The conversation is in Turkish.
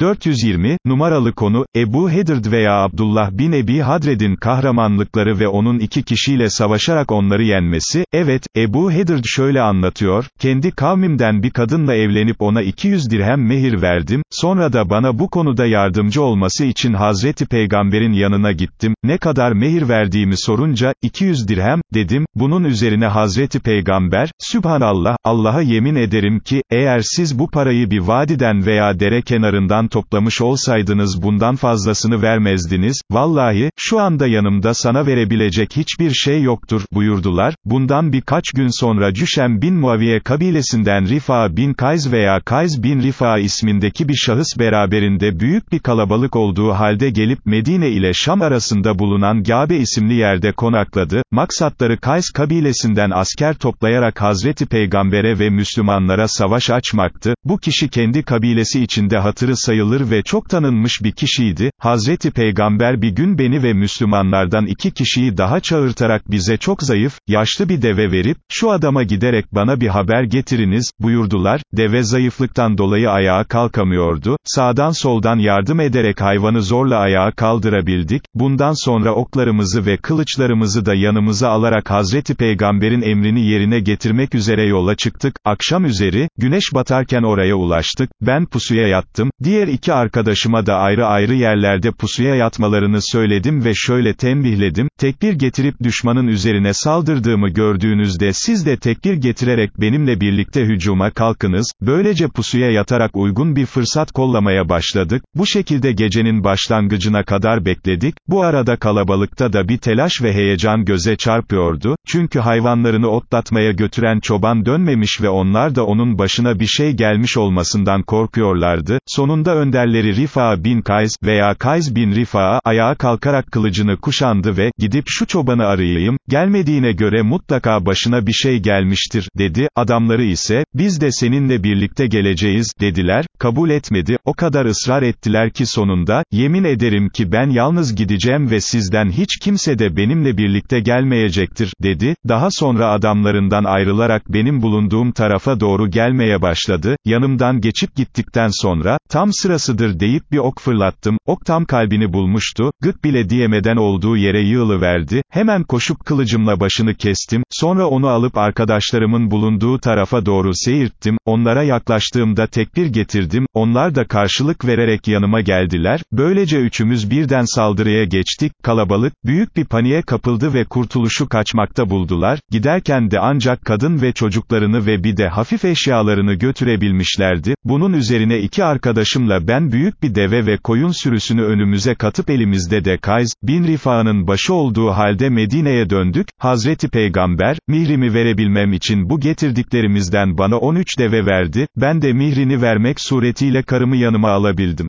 420, numaralı konu, Ebu Hedrd veya Abdullah bin Ebi Hadred'in kahramanlıkları ve onun iki kişiyle savaşarak onları yenmesi, evet, Ebu Hedrd şöyle anlatıyor, kendi kavmimden bir kadınla evlenip ona 200 dirhem mehir verdim, sonra da bana bu konuda yardımcı olması için Hazreti Peygamber'in yanına gittim, ne kadar mehir verdiğimi sorunca, 200 dirhem, dedim, bunun üzerine Hazreti Peygamber, Sübhanallah, Allah'a yemin ederim ki, eğer siz bu parayı bir vadiden veya dere kenarından toplamış olsaydınız bundan fazlasını vermezdiniz, vallahi, şu anda yanımda sana verebilecek hiçbir şey yoktur, buyurdular, bundan birkaç gün sonra Cüşem bin Muaviye kabilesinden Rifa bin Kayz veya Kayz bin Rifa ismindeki bir şahıs beraberinde büyük bir kalabalık olduğu halde gelip Medine ile Şam arasında bulunan Gabe isimli yerde konakladı, maksatları Kays kabilesinden asker toplayarak Hazreti Peygamber'e ve Müslümanlara savaş açmaktı, bu kişi kendi kabilesi içinde hatırı sayılır ve çok tanınmış bir kişiydi, Hazreti Peygamber bir gün beni ve Müslümanlardan iki kişiyi daha çağırtarak bize çok zayıf, yaşlı bir deve verip, şu adama giderek bana bir haber getiriniz, buyurdular, deve zayıflıktan dolayı ayağa kalkamıyordu, sağdan soldan yardım ederek hayvanı zorla ayağa kaldırabildik, bundan sonra oklarımızı ve kılıçlarımızı da yanımıza alarak Hazreti Peygamber'in emrini yerine getirmek üzere yola çıktık, akşam üzeri, güneş batarken oraya ulaştık, ben pusuya yattım, diğer iki arkadaşıma da ayrı ayrı yerlerde pusuya yatmalarını söyledim ve şöyle tembihledim, tekbir getirip düşmanın üzerine saldırdığımı gördüğünüzde siz de tekbir getirerek benimle birlikte hücuma kalkınız, böylece pusuya yatarak uygun bir fırsat kollamaya başladık, bu şekilde gecenin başlangıcına kadar bekledik, bu arada kalabalıkta da bir telaş ve heyecan göze çarpıyordu, çünkü hayvanlarını otlatmaya götüren çoban dönmemiş ve onlar da onun başına bir şey gelmiş olmasından korkuyorlardı, sonunda önderleri Rifa bin Kays veya Kays bin Rifa ayağa kalkarak kılıcını kuşandı ve, gidip şu çobanı arayayım, gelmediğine göre mutlaka başına bir şey gelmiştir, dedi, adamları ise, biz de seninle birlikte geleceğiz, dediler, kabul etmedi, o kadar ısrar ettiler ki sonunda, yemin ederim ki ben yalnız gideceğim ve sizden hiç kimse de benimle birlikte gelmeyecektir, dedi, daha sonra adamlarından ayrılarak benim bulunduğum tarafa doğru gelmeye başladı, yanımdan geçip gittikten sonra, tam sırasıdır deyip bir ok fırlattım, ok tam kalbini bulmuştu, gık bile diyemeden olduğu yere yığılıverdi, hemen koşup kılıcımla başını kestim, sonra onu alıp arkadaşlarımın bulunduğu tarafa doğru seyirttim, onlara yaklaştığımda tekbir getirdim, onlar da karşılık vererek yanıma geldiler, böylece üçümüz birden saldırıya geçtik, kalabalık, büyük bir paniğe kapıldı ve kurtuluşu kaçmakta buldular, giderken de ancak kadın ve çocuklarını ve bir de hafif eşyalarını götürebilmişlerdi, bunun üzerine iki arkadaşımla ben büyük bir deve ve koyun sürüsünü önümüze katıp elimizde de Kays, bin Rifa'nın başı olduğu halde Medine'ye döndük, Hazreti Peygamber, mihrimi verebilmem için bu getirdiklerimizden bana 13 deve verdi, ben de mihrini vermek suretiyle karımı yanıma alabildim.